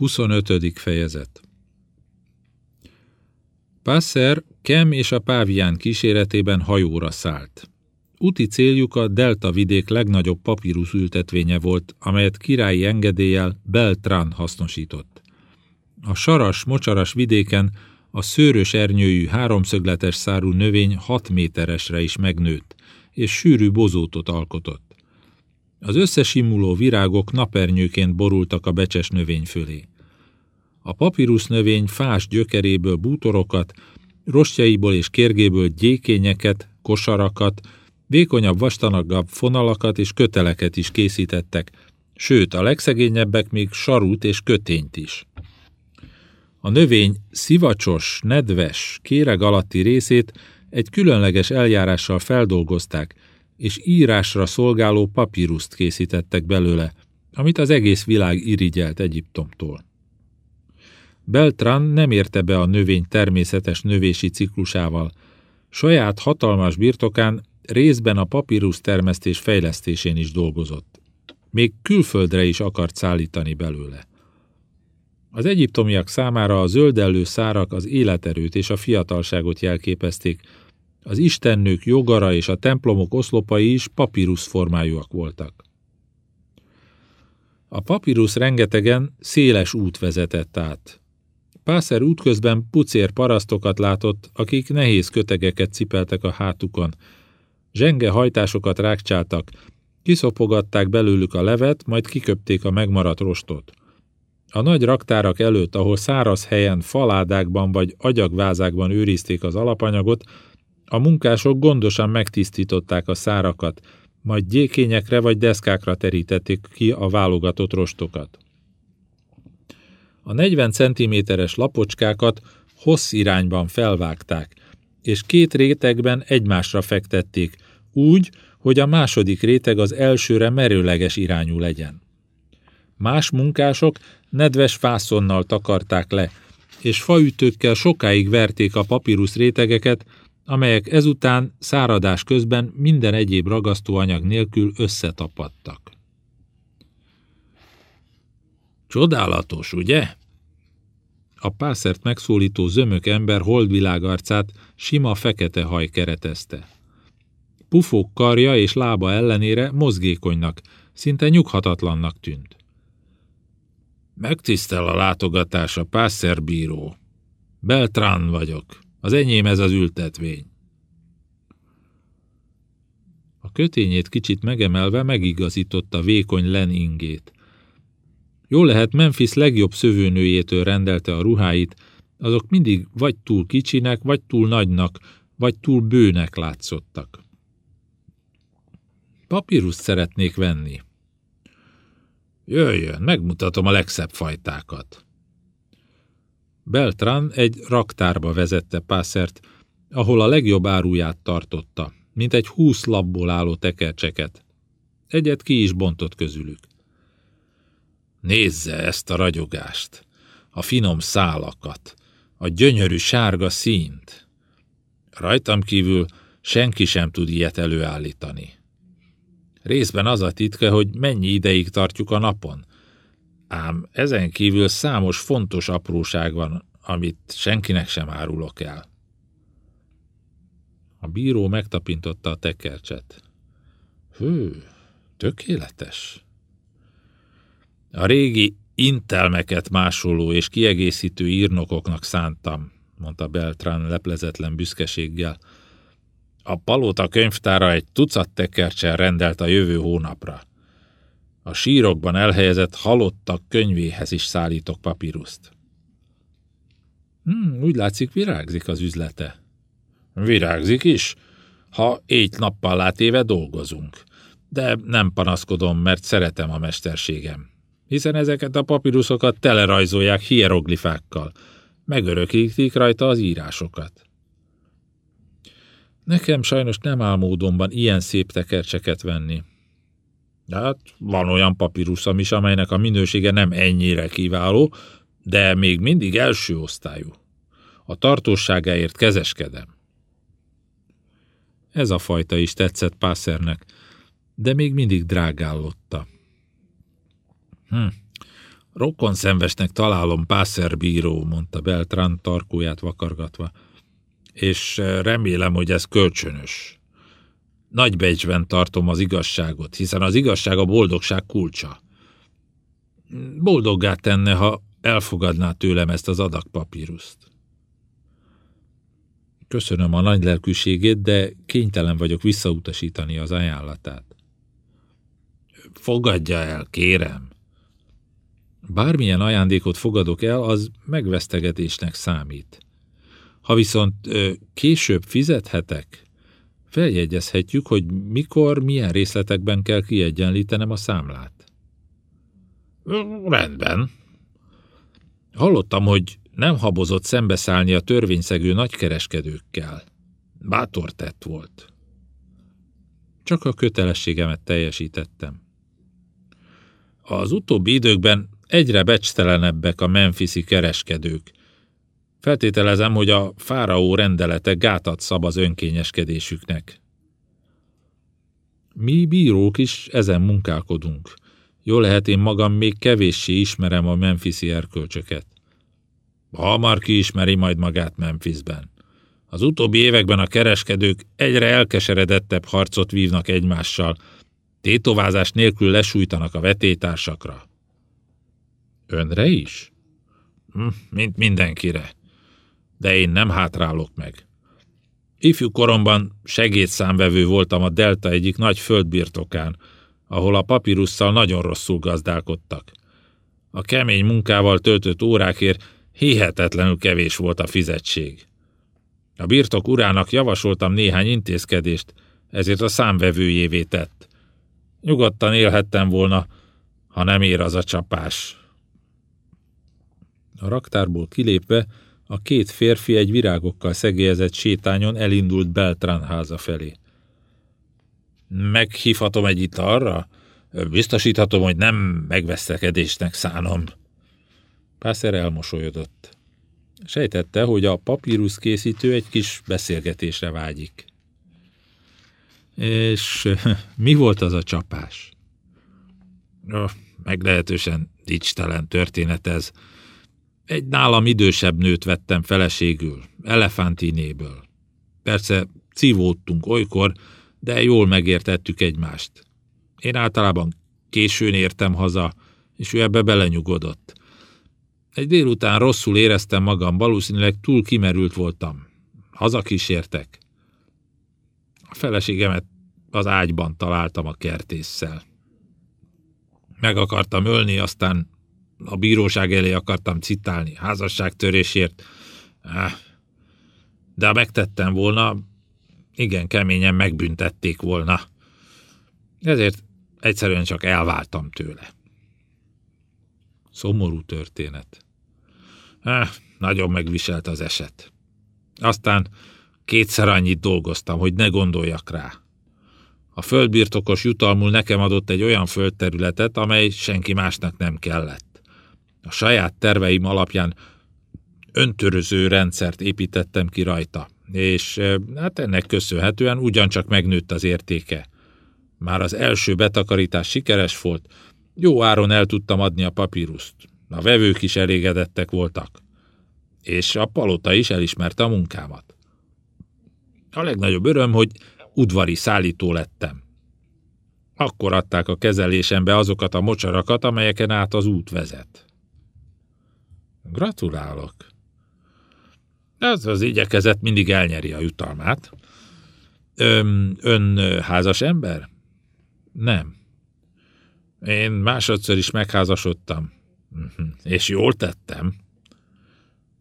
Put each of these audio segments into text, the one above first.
25. fejezet Passer Kem és a Pávián kíséretében hajóra szállt. Úti céljuk a Delta vidék legnagyobb papírus ültetvénye volt, amelyet királyi engedéllyel Beltran hasznosított. A saras, mocsaras vidéken a szőrös ernyőjű háromszögletes szárú növény hat méteresre is megnőtt, és sűrű bozótot alkotott. Az összesimuló virágok napernyőként borultak a becses növény fölé. A papírus növény fás gyökeréből bútorokat, rostjaiból és kérgéből gyékényeket, kosarakat, vékonyabb, vastanagabb fonalakat és köteleket is készítettek, sőt, a legszegényebbek még sarút és kötényt is. A növény szivacsos, nedves, kéreg alatti részét egy különleges eljárással feldolgozták, és írásra szolgáló papíruszt készítettek belőle, amit az egész világ irigyelt Egyiptomtól. Beltran nem érte be a növény természetes növési ciklusával. Saját hatalmas birtokán részben a papírus termesztés fejlesztésén is dolgozott. Még külföldre is akart szállítani belőle. Az egyiptomiak számára a zöldellő szárak az életerőt és a fiatalságot jelképezték, az istennők jogara és a templomok oszlopai is papírus formájúak voltak. A papírus rengetegen széles út vezetett át. Pászer útközben pucér parasztokat látott, akik nehéz kötegeket cipeltek a hátukon. Zsenge hajtásokat rákcsáltak, kiszopogatták belőlük a levet, majd kiköpték a megmaradt rostot. A nagy raktárak előtt, ahol száraz helyen, faládákban vagy agyagvázákban őrizték az alapanyagot, a munkások gondosan megtisztították a szárakat, majd gyékényekre vagy deszkákra terítették ki a válogatott rostokat. A 40 cm-es lapocskákat hossz irányban felvágták, és két rétegben egymásra fektették, úgy, hogy a második réteg az elsőre merőleges irányú legyen. Más munkások nedves fászonnal takarták le, és faütőkkel sokáig verték a papírus rétegeket, amelyek ezután száradás közben minden egyéb ragasztóanyag nélkül összetapadtak. Csodálatos, ugye? A pászert megszólító zömök ember holdvilág arcát sima fekete haj keretezte. Pufók karja és lába ellenére mozgékonynak, szinte nyughatatlannak tűnt. Megtisztel a látogatás a pászerbíró. Beltrán vagyok. Az enyém ez az ültetvény. A kötényét kicsit megemelve megigazította vékony len ingét. Jól lehet Memphis legjobb szövőnőjétől rendelte a ruháit, azok mindig vagy túl kicsinek, vagy túl nagynak, vagy túl bőnek látszottak. Papíruszt szeretnék venni. Jöjjön, megmutatom a legszebb fajtákat. Beltran egy raktárba vezette Pászert, ahol a legjobb áruját tartotta, mint egy húsz labból álló tekercseket. Egyet ki is bontott közülük. Nézze ezt a ragyogást, a finom szálakat, a gyönyörű sárga színt. Rajtam kívül senki sem tud ilyet előállítani. Részben az a titka, hogy mennyi ideig tartjuk a napon, ám ezen kívül számos fontos apróság van, amit senkinek sem árulok el. A bíró megtapintotta a tekercset. Hő, tökéletes. A régi intelmeket másoló és kiegészítő írnokoknak szántam, mondta Beltrán leplezetlen büszkeséggel. A palota könyvtára egy tucat tekercsel rendelt a jövő hónapra. A sírokban elhelyezett halottak könyvéhez is szállítok papíruszt. Hmm, úgy látszik, virágzik az üzlete. Virágzik is, ha éjt nappal látéve dolgozunk. De nem panaszkodom, mert szeretem a mesterségem. Hiszen ezeket a papíruszokat telerajzolják hieroglifákkal. Megörökítik rajta az írásokat. Nekem sajnos nem áll módonban ilyen szép tekercseket venni. De hát van olyan papíruszom is, amelynek a minősége nem ennyire kiváló, de még mindig első osztályú. A tartóságáért kezeskedem. Ez a fajta is tetszett Pászernek, de még mindig drágállotta. Hm. Rokon szenvesnek találom, pászerbíró, mondta Beltrán tarkóját vakargatva, és remélem, hogy ez kölcsönös. Nagy becsben tartom az igazságot, hiszen az igazság a boldogság kulcsa. Boldoggá tenne, ha elfogadná tőlem ezt az adagpapíruszt. Köszönöm a nagy lelkűségét, de kénytelen vagyok visszautasítani az ajánlatát. Fogadja el, kérem. Bármilyen ajándékot fogadok el, az megvesztegetésnek számít. Ha viszont ö, később fizethetek, feljegyezhetjük, hogy mikor, milyen részletekben kell kiegyenlítenem a számlát. Rendben. Hallottam, hogy nem habozott szembeszállni a törvényszegő nagykereskedőkkel. Bátor tett volt. Csak a kötelességemet teljesítettem. Az utóbbi időkben egyre becstelenebbek a memphisi kereskedők. Feltételezem, hogy a fáraó rendelete gátat szab az önkényeskedésüknek. Mi bírók is ezen munkálkodunk. Jó lehet, én magam még kevéssé ismerem a memphisi erkölcsöket. Hamar kiismeri majd magát Memphisben. Az utóbbi években a kereskedők egyre elkeseredettebb harcot vívnak egymással, tétovázás nélkül lesújtanak a vetétársakra. Önre is? Hm, mint mindenkire. De én nem hátrálok meg. Ifjú koromban segédszámvevő voltam a Delta egyik nagy földbirtokán, ahol a papírusszal nagyon rosszul gazdálkodtak. A kemény munkával töltött órákért hihetetlenül kevés volt a fizetség. A birtok urának javasoltam néhány intézkedést, ezért a számvevőjévé tett. Nyugodtan élhettem volna, ha nem ér az a csapás. A raktárból kilépve a két férfi egy virágokkal szegélyezett sétányon elindult Beltrán háza felé. Meghívhatom egy italra? Biztosíthatom, hogy nem megvesztekedésnek szánom. Pászer elmosolyodott. Sejtette, hogy a papírus készítő egy kis beszélgetésre vágyik. És mi volt az a csapás? Meglehetősen dicstelen történet ez. Egy nálam idősebb nőt vettem feleségül, elefántinéből. Persze cívódtunk olykor, de jól megértettük egymást. Én általában későn értem haza, és ő ebbe belenyugodott. Egy délután rosszul éreztem magam, valószínűleg túl kimerült voltam. Hazakísértek. A feleségemet az ágyban találtam a kertésszel. Meg akartam ölni, aztán a bíróság elé akartam citálni, házasságtörésért. De ha megtettem volna, igen keményen megbüntették volna. Ezért egyszerűen csak elváltam tőle. Szomorú történet. Eh, nagyon megviselt az eset. Aztán kétszer annyit dolgoztam, hogy ne gondoljak rá. A földbirtokos jutalmul nekem adott egy olyan földterületet, amely senki másnak nem kellett. A saját terveim alapján öntöröző rendszert építettem ki rajta, és hát ennek köszönhetően ugyancsak megnőtt az értéke. Már az első betakarítás sikeres volt, jó áron el tudtam adni a papíruszt. A vevők is elégedettek voltak. És a palota is elismerte a munkámat. A legnagyobb öröm, hogy udvari szállító lettem. Akkor adták a kezelésembe azokat a mocsarakat, amelyeken át az út vezet. Gratulálok. Ez az igyekezet mindig elnyeri a jutalmát. Ön, ön házas ember? Nem. Én másodszor is megházasodtam. Mhm. És jól tettem.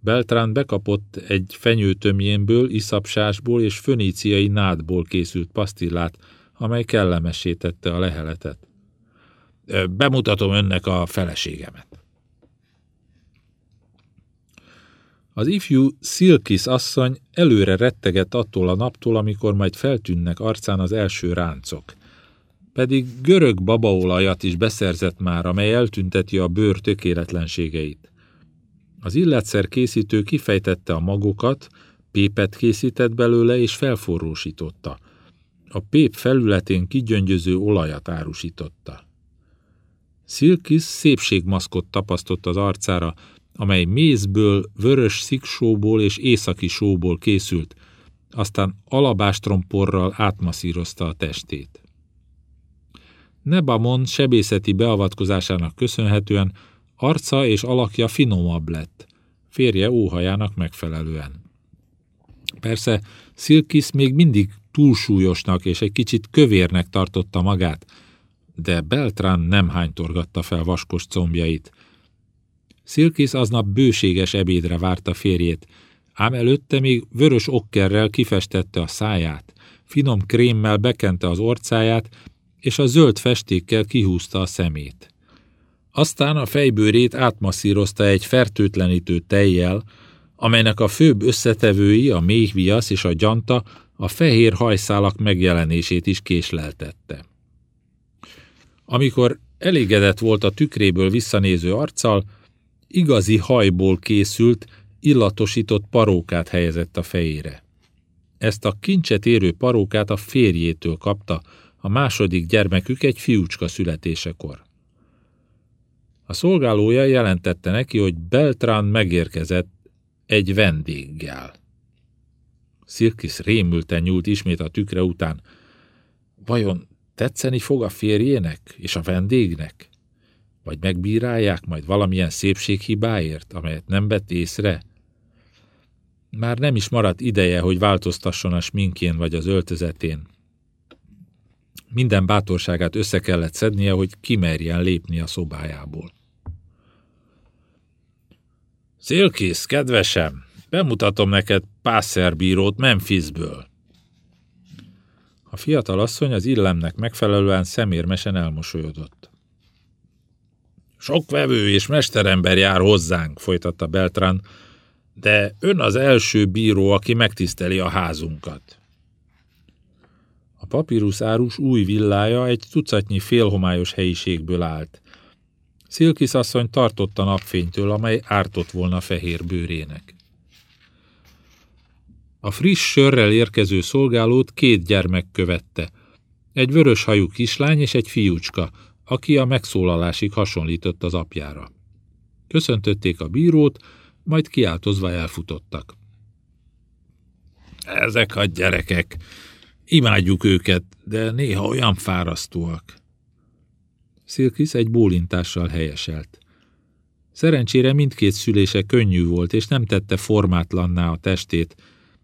Beltrán bekapott egy fenyőtömjénből, iszapsásból és föníciai nádból készült pasztillát, amely kellemessé tette a leheletet. Bemutatom önnek a feleségemet. Az ifjú Szilkis asszony előre rettegett attól a naptól, amikor majd feltűnnek arcán az első ráncok pedig görög babaolajat is beszerzett már, amely eltünteti a bőr tökéletlenségeit. Az illetszer készítő kifejtette a magokat, pépet készített belőle és felforrósította. A pép felületén kigyöngyöző olajat árusította. Szilkis szépségmaszkot tapasztott az arcára, amely mézből, vörös sziksóból és északi sóból készült, aztán alabástromporral átmaszírozta a testét. Nebamon sebészeti beavatkozásának köszönhetően arca és alakja finomabb lett, férje óhajának megfelelően. Persze Szilkis még mindig túlsúlyosnak és egy kicsit kövérnek tartotta magát, de Beltrán nem hánytorgatta fel vaskos combjait. Szilkis aznap bőséges ebédre várta férjét, ám előtte még vörös okkerrel kifestette a száját, finom krémmel bekente az orcáját, és a zöld festékkel kihúzta a szemét. Aztán a fejbőrét átmasszírozta egy fertőtlenítő tejjel, amelynek a főbb összetevői, a méhviasz és a gyanta a fehér hajszálak megjelenését is késleltette. Amikor elégedett volt a tükréből visszanéző arccal, igazi hajból készült, illatosított parókát helyezett a fejére. Ezt a kincset érő parókát a férjétől kapta, a második gyermekük egy fiúcska születésekor. A szolgálója jelentette neki, hogy Beltrán megérkezett egy vendéggel. Szirkis rémülten nyúlt ismét a tükre után. Vajon tetszeni fog a férjének és a vendégnek? Vagy megbírálják majd valamilyen szépséghibáért, amelyet nem vett észre? Már nem is maradt ideje, hogy változtasson a sminkjén vagy az öltözetén. Minden bátorságát össze kellett szednie, hogy kimerjen lépni a szobájából. Szilkész, kedvesem, bemutatom neked Pásszerbírót Memphisből. A fiatal asszony az illemnek megfelelően szemérmesen elmosolyodott. Sok vevő és mesterember jár hozzánk, folytatta Beltrán, de ön az első bíró, aki megtiszteli a házunkat. A papírus árus új villája egy tucatnyi félhomályos helyiségből állt. Szilkisz asszony tartott a napfénytől, amely ártott volna fehér bőrének. A friss sörrel érkező szolgálót két gyermek követte. Egy vörös hajú kislány és egy fiúcska, aki a megszólalásig hasonlított az apjára. Köszöntötték a bírót, majd kiáltozva elfutottak. Ezek a gyerekek, imádjuk őket, de néha olyan fárasztóak. Szilkisz egy bólintással helyeselt. Szerencsére mindkét szülése könnyű volt, és nem tette formátlanná a testét,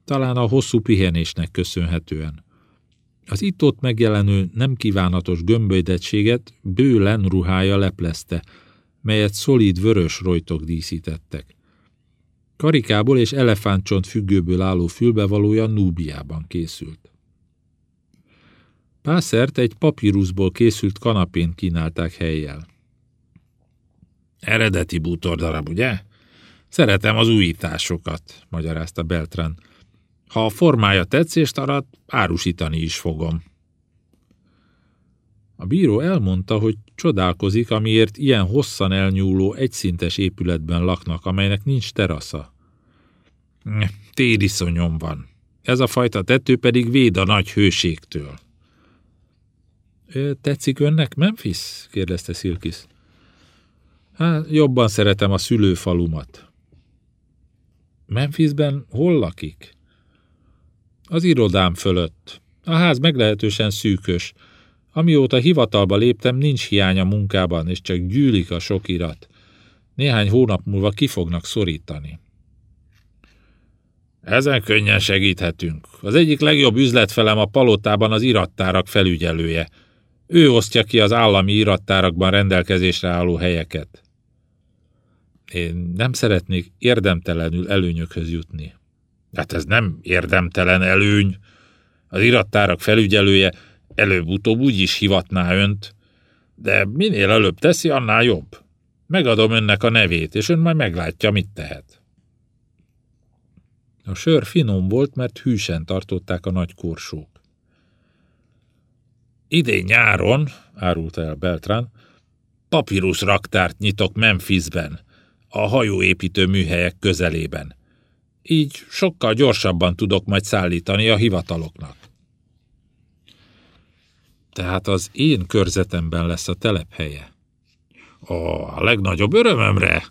talán a hosszú pihenésnek köszönhetően. Az itt-ott megjelenő nem kívánatos gömbölydettséget bő lenruhája leplezte, melyet szolíd vörös rojtok díszítettek. Karikából és elefántcsont függőből álló fülbevalója Núbiában készült. Pászert egy papíruszból készült kanapén kínálták helyjel. Eredeti bútordarab, ugye? Szeretem az újításokat, magyarázta Beltran. Ha a formája tetszést arat, árusítani is fogom. A bíró elmondta, hogy csodálkozik, amiért ilyen hosszan elnyúló, egyszintes épületben laknak, amelynek nincs terasza. Tériszonyom van. Ez a fajta tető pedig véd a nagy hőségtől. Tetszik önnek Memphis? kérdezte Szilkis. Hát, jobban szeretem a szülőfalumat. Memphisben hol lakik? Az irodám fölött. A ház meglehetősen szűkös. Amióta hivatalba léptem, nincs hiány a munkában, és csak gyűlik a sok irat. Néhány hónap múlva ki fognak szorítani. Ezen könnyen segíthetünk. Az egyik legjobb üzletfelem a palotában az irattárak felügyelője. Ő osztja ki az állami irattárakban rendelkezésre álló helyeket. Én nem szeretnék érdemtelenül előnyökhöz jutni. Hát ez nem érdemtelen előny. Az irattárak felügyelője előbb-utóbb úgy is hivatná önt, de minél előbb teszi, annál jobb. Megadom önnek a nevét, és ön majd meglátja, mit tehet. A sör finom volt, mert hűsen tartották a nagy korsók. Idén nyáron, árulta el Beltrán, papírus nyitok Memphisben, a hajóépítő műhelyek közelében. Így sokkal gyorsabban tudok majd szállítani a hivataloknak. Tehát az én körzetemben lesz a telephelye. A legnagyobb örömömre.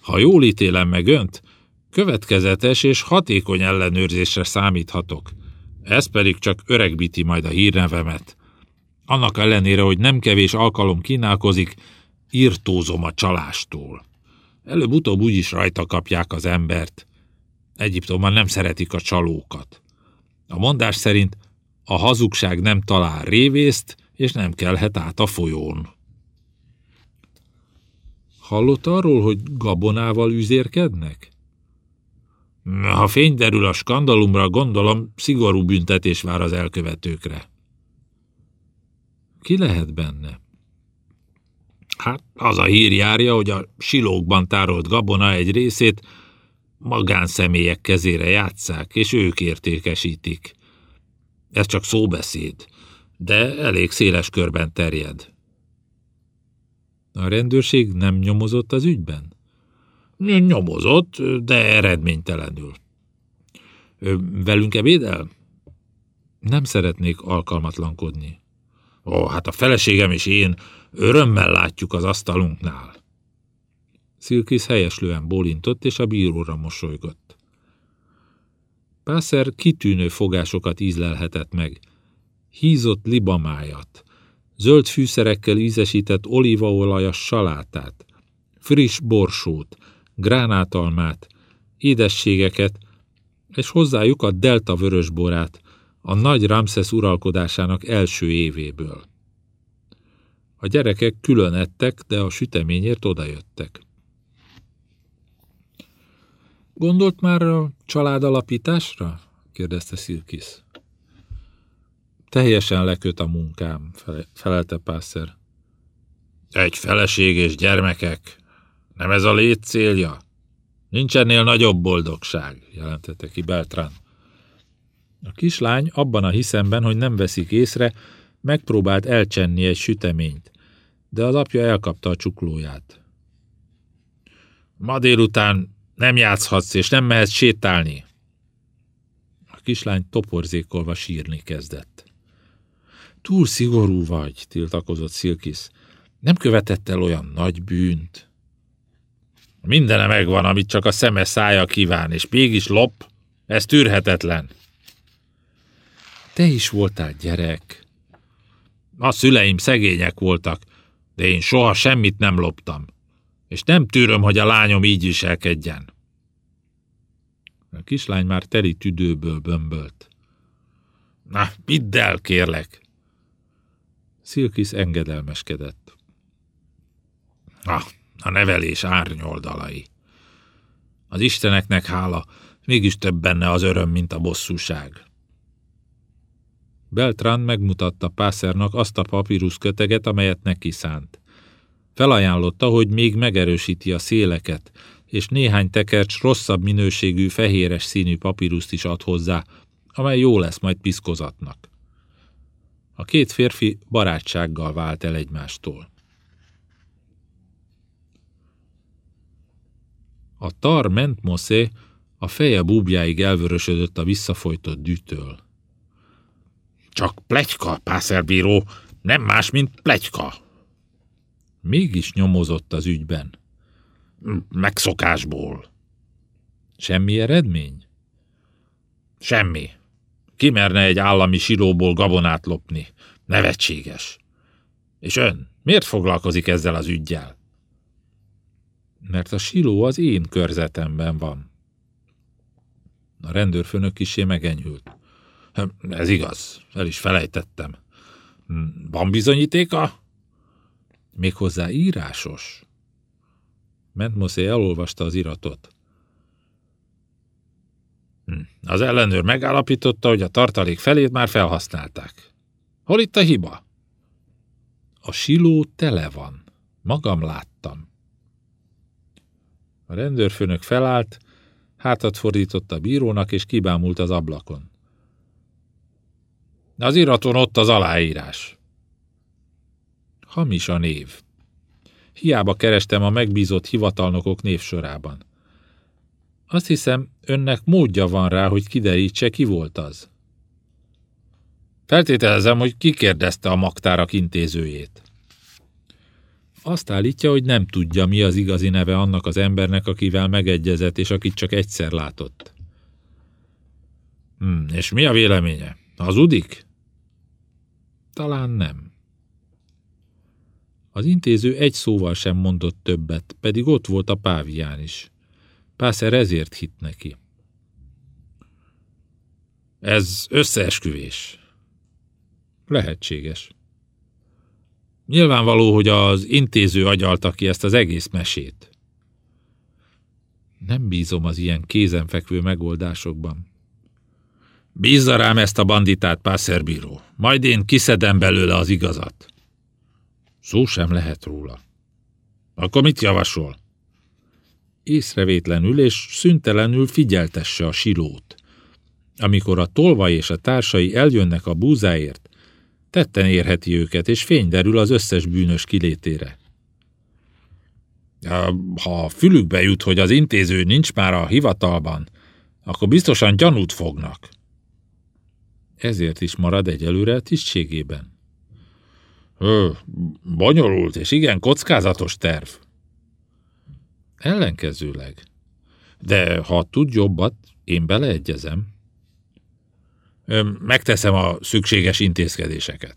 Ha jól ítélem meg önt, következetes és hatékony ellenőrzésre számíthatok. Ez pedig csak öregbíti majd a hírnevemet. Annak ellenére, hogy nem kevés alkalom kínálkozik, írtózom a csalástól. Előbb-utóbb úgyis rajta kapják az embert. Egyiptomban nem szeretik a csalókat. A mondás szerint a hazugság nem talál révészt, és nem kelhet át a folyón. Hallott arról, hogy gabonával üzérkednek? Ha fény derül a skandalumra, gondolom, szigorú büntetés vár az elkövetőkre. Ki lehet benne? Hát az a hír járja, hogy a silókban tárolt gabona egy részét magánszemélyek kezére játszák, és ők értékesítik. Ez csak szóbeszéd, de elég széles körben terjed. A rendőrség nem nyomozott az ügyben? Nyomozott, de eredménytelenül. Velünk ebédel? Nem szeretnék alkalmatlankodni. Ó, hát a feleségem és én örömmel látjuk az asztalunknál. Szilkisz helyeslően bólintott, és a bíróra mosolygott. Pászer kitűnő fogásokat ízlelhetett meg. Hízott libamájat, zöld fűszerekkel ízesített olívaolajas salátát, friss borsót, gránátalmát, édességeket, és hozzájuk a delta vörösborát, a nagy Ramszesz uralkodásának első évéből. A gyerekek külön ettek, de a süteményért odajöttek. Gondolt már a családalapításra? kérdezte Szilkisz. Teljesen leköt a munkám, felelte Pászer. Egy feleség és gyermekek. Nem ez a lét célja? Nincs ennél nagyobb boldogság, jelentette ki Beltrán. A kislány abban a hiszemben, hogy nem veszik észre, megpróbált elcsenni egy süteményt, de az apja elkapta a csuklóját. Ma délután nem játszhatsz, és nem mehetsz sétálni. A kislány toporzékolva sírni kezdett. Túl szigorú vagy, tiltakozott Szilkisz. Nem követett el olyan nagy bűnt. Mindene megvan, amit csak a szeme szája kíván, és mégis lop. Ez tűrhetetlen. Te is voltál gyerek. A szüleim szegények voltak, de én soha semmit nem loptam, és nem tűröm, hogy a lányom így viselkedjen. A kislány már teli tüdőből bömbölt. Na, vidd el, kérlek! Szilkisz engedelmeskedett. Ah, a nevelés árnyoldalai. Az isteneknek hála, mégis több benne az öröm, mint a bosszúság. Beltrán megmutatta Pászernak azt a papírus köteget, amelyet neki szánt. Felajánlotta, hogy még megerősíti a széleket, és néhány tekercs rosszabb minőségű fehéres színű papíruszt is ad hozzá, amely jó lesz majd piszkozatnak. A két férfi barátsággal vált el egymástól. A tar ment Moszé a feje búbjáig elvörösödött a visszafolytott dűtől. Csak plegyka, pászerbíró, nem más, mint plegyka. Mégis nyomozott az ügyben. Megszokásból. Semmi eredmény? Semmi. Ki merne egy állami silóból gabonát lopni? Nevetséges. És ön miért foglalkozik ezzel az ügyjel? Mert a siló az én körzetemben van. A rendőrfőnök kisé megenyhült. Ez igaz, el is felejtettem. Van bizonyítéka? Méghozzá írásos. Mentmoszé elolvasta az iratot. Hm, az ellenőr megállapította, hogy a tartalék felét már felhasználták. Hol itt a hiba? A siló tele van. Magam láttam. A rendőrfőnök felállt, hátat fordított a bírónak, és kibámult az ablakon. Az iraton ott az aláírás. Hamis a név. Hiába kerestem a megbízott hivatalnokok névsorában. Azt hiszem, önnek módja van rá, hogy kiderítse, ki volt az. Feltételezem, hogy kikérdezte a magtárak intézőjét. Azt állítja, hogy nem tudja, mi az igazi neve annak az embernek, akivel megegyezett, és akit csak egyszer látott. Hmm, és mi a véleménye? Hazudik? Talán nem. Az intéző egy szóval sem mondott többet, pedig ott volt a pávián is. Pászer ezért hit neki. Ez összeesküvés. Lehetséges. Nyilvánvaló, hogy az intéző agyalta ki ezt az egész mesét. Nem bízom az ilyen kézenfekvő megoldásokban. Bízza rám ezt a banditát, pászerbíró. Majd én kiszedem belőle az igazat. Szó sem lehet róla. Akkor mit javasol? Észrevétlenül és szüntelenül figyeltesse a silót. Amikor a tolva és a társai eljönnek a búzáért, tetten érheti őket, és fény derül az összes bűnös kilétére. Ha a fülükbe jut, hogy az intéző nincs már a hivatalban, akkor biztosan gyanút fognak. Ezért is marad egyelőre a tisztségében. Ö, bonyolult és igen kockázatos terv. Ellenkezőleg. De ha tud jobbat, én beleegyezem. Megteszem a szükséges intézkedéseket.